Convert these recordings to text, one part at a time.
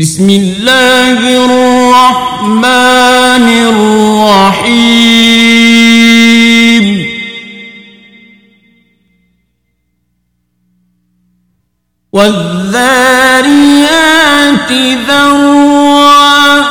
بسم اللہ الرحمن الرحیم والذاريات ذروا.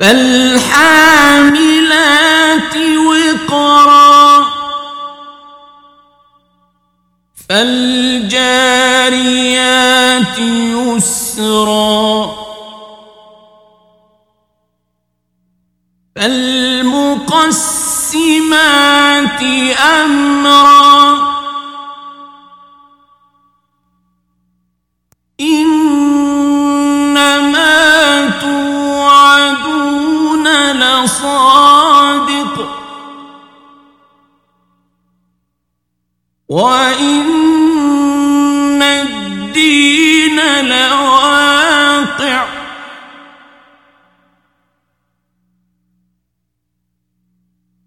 فالحاملات وقرا. فالجاريات يسرا فالمقسمات أمرا إنما توعدون لصادق وإن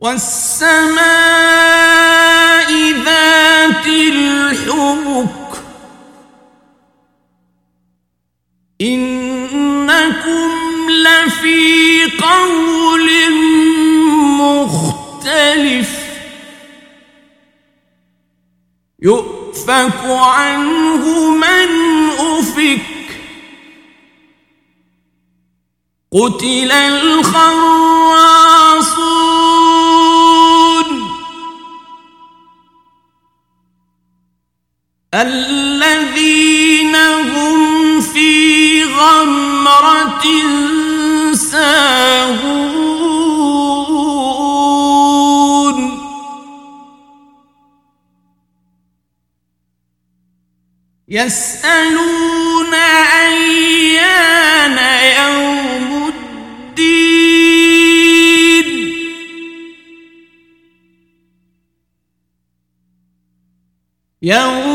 والسماء ذات الحبك. إنكم لفي قول مختلف. يؤفك عنه من أفك. قتل الخراصون الذين هم في غمرة ساهون. يسألون أيان يوم الدين. يوم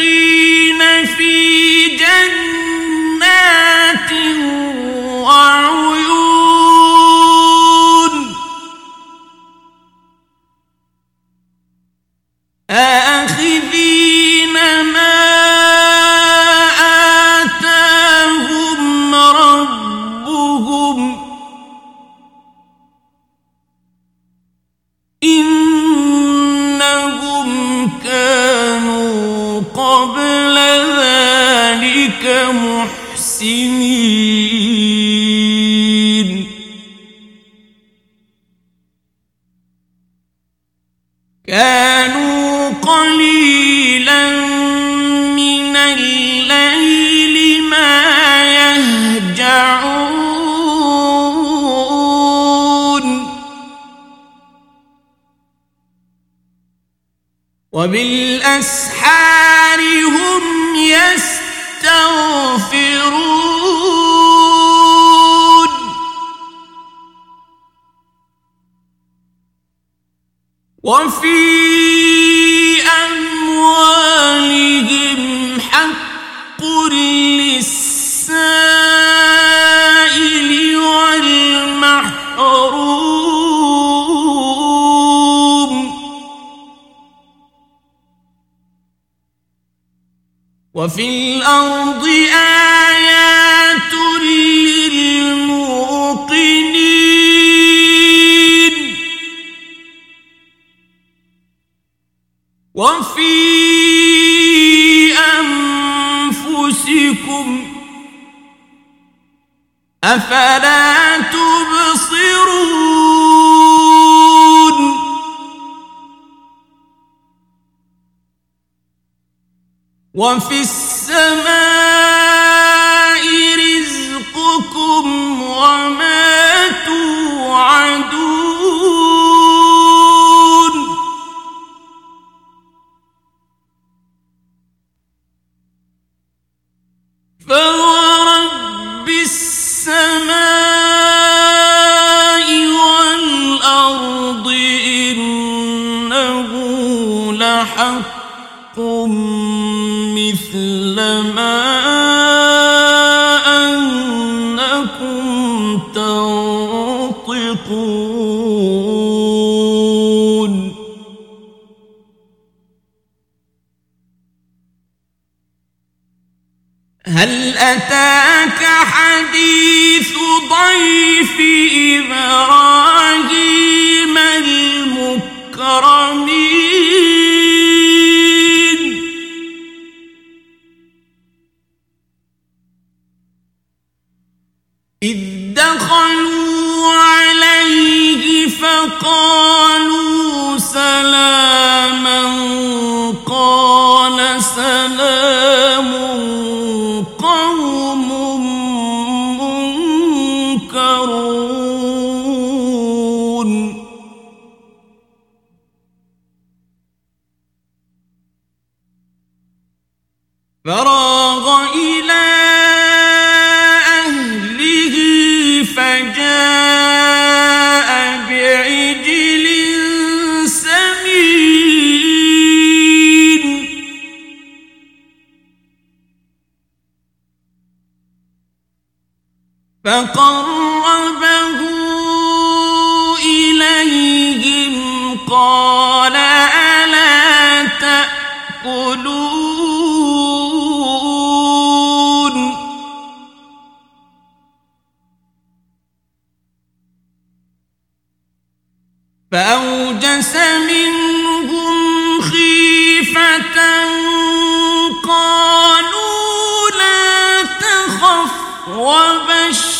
المتقين في جنات كانوا قليلا من الليل ما يهجعون وبالأسحار هم يستغفرون وفي أموالهم حق للسائل والمحروم. وفي الأرض آيات وفي أنفسكم أفلا تبصرون وفي السماء فَهُ حديث فراغ إلى أهله فجاء بعجل سمين. فقال فأوجس منهم خيفة قالوا لا تخف وبشروه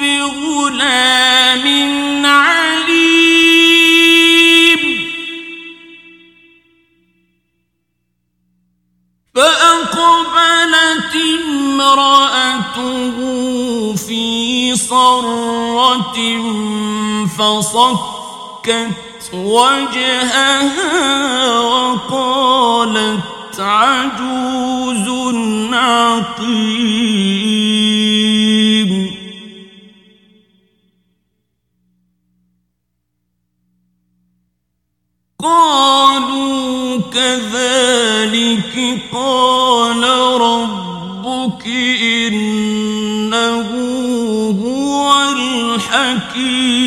بغلام عليم. فأقبلت امرأته في صرة فصك فصكت وجهها وقالت عجوز عقيم. قالوا كذلك قال ربك إنه هو الحكيم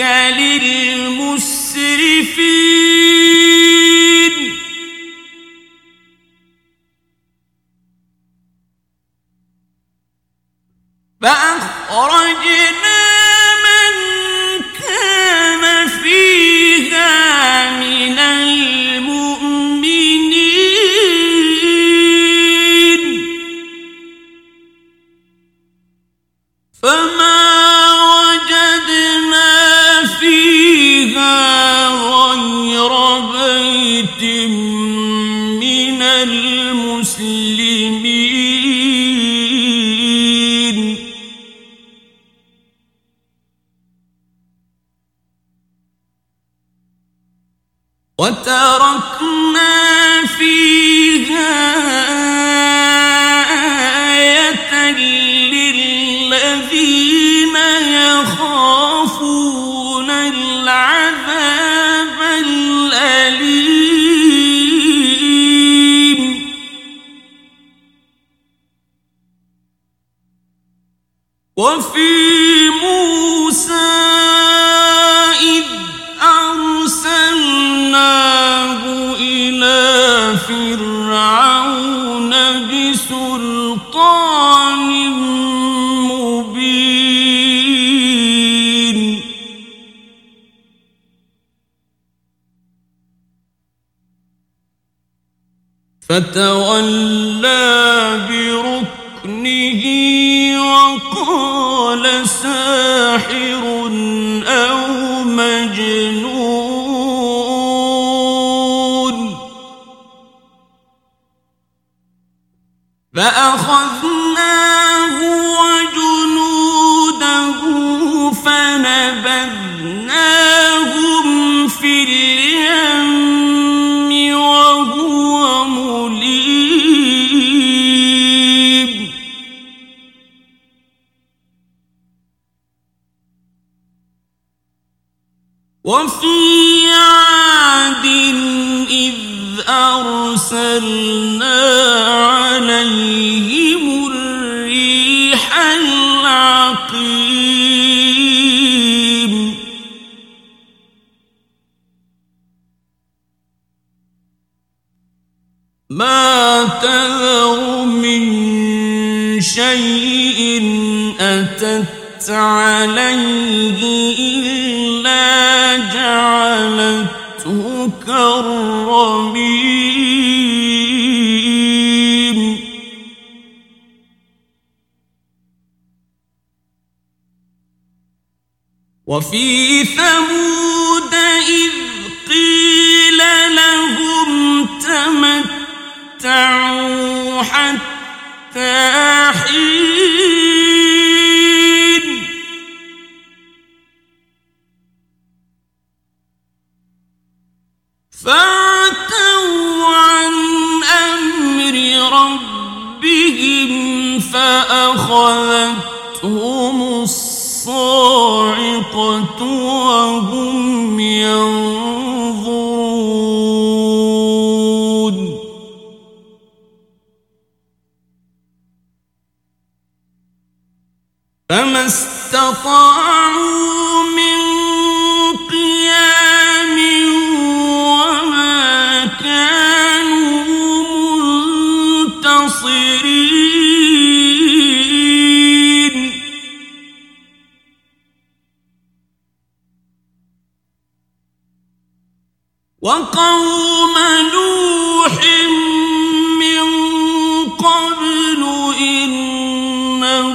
کلی وتركنا فيها آية للذين يخافون العذاب الأليم وفي فتولى بركنه وقال ساحر أو مجنون. فأخذناه وجنوده فنبذناهم وفي عاد إذ أرسلنا عليهم الريح العقيم. ما تذر من شيء أتت عليه إلا جعلته كالرميم وفي ثمود إذ قيل لهم تمتعوا حتى حين فاتوا عن أمر ربهم فأخذتهم الصاعقة وهم ينظرون فما استطاعوا وقوم نوح من قبل إنهم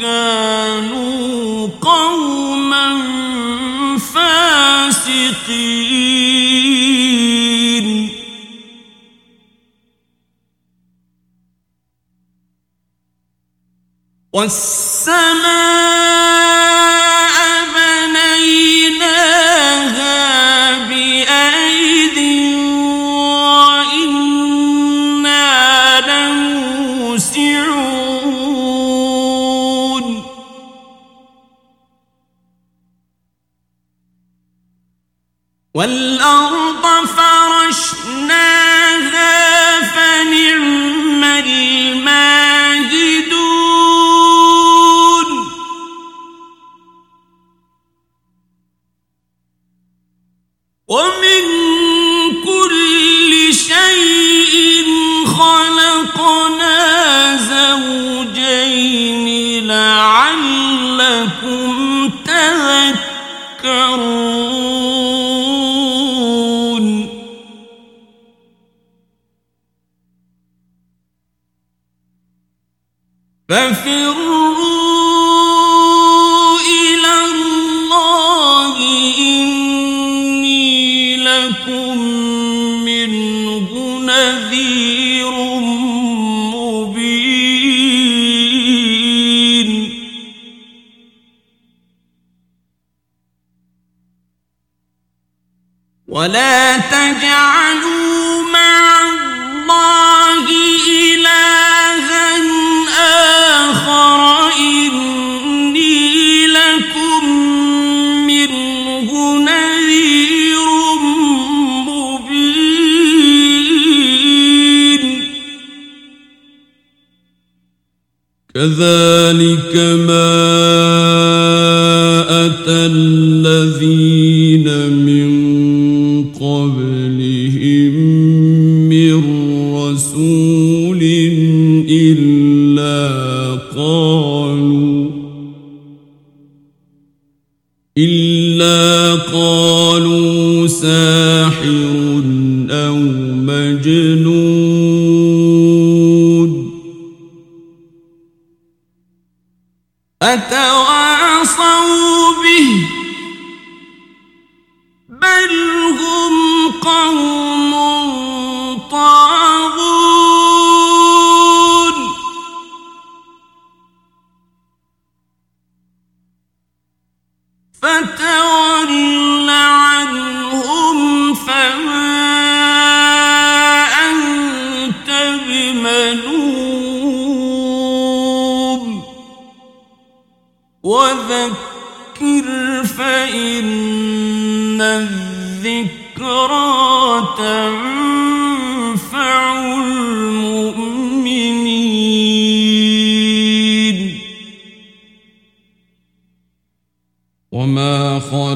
كانوا قوما فاسقين. والسماء والأرض ولا تجعلوا مع الله إلها آخر إني لكم منه نذير مبين. كذلك ما أتى الذين أتواصوا به؟ بل هم قوم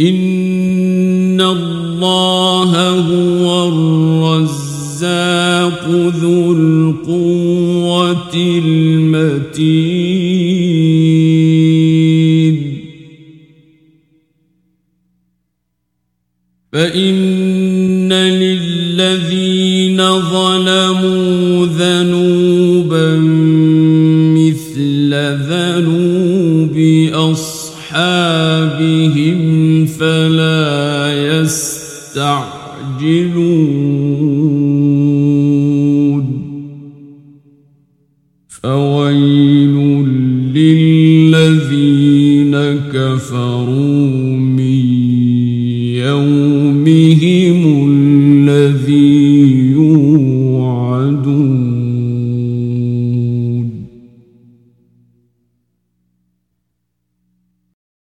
إن الله هو الرزاق ذو القوة المتين فإن للذين ظلموا ذنوبا مثل ذنوب أصحابهم تستعجل